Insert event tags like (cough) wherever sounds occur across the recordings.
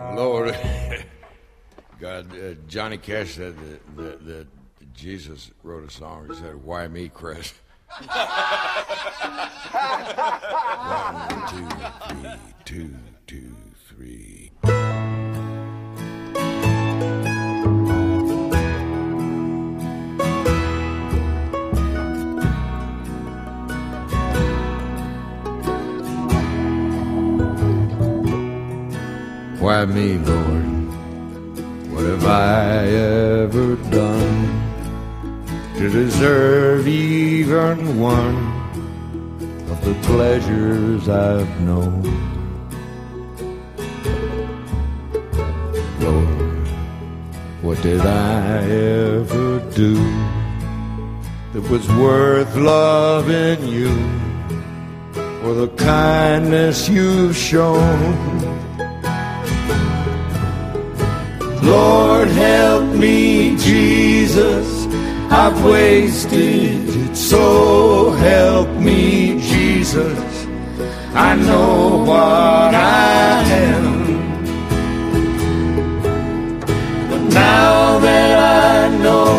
Lord, (laughs) God, uh, Johnny Cash said that, that, that Jesus wrote a song. He said, "Why me, Kris?" (laughs) One, two, three, two, two, three. Why me, Lord? What have I ever done to deserve even one of the pleasures I've known? Lord, what did I ever do that was worth loving you for the kindness you've shown? Lord, help me, Jesus. I've wasted it, so help me, Jesus. I know what I am. But now that I know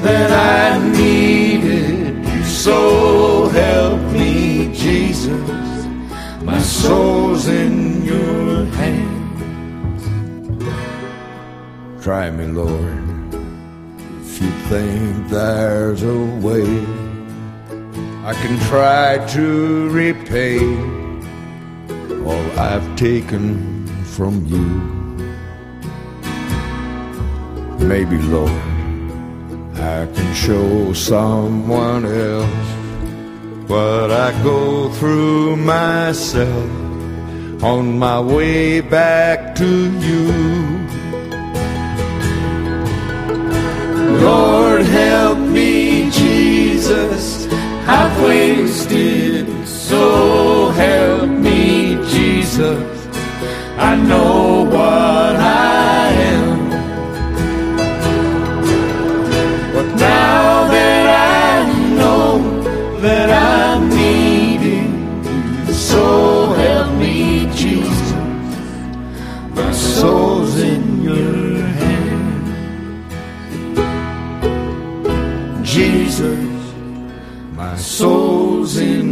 that I needed you, so help me, Jesus. My soul's in Try me, Lord, if you think there's a way I can try to repay all I've taken from you. Maybe, Lord, I can show someone else what I go through myself on my way back to you. Me, Jesus, my soul's in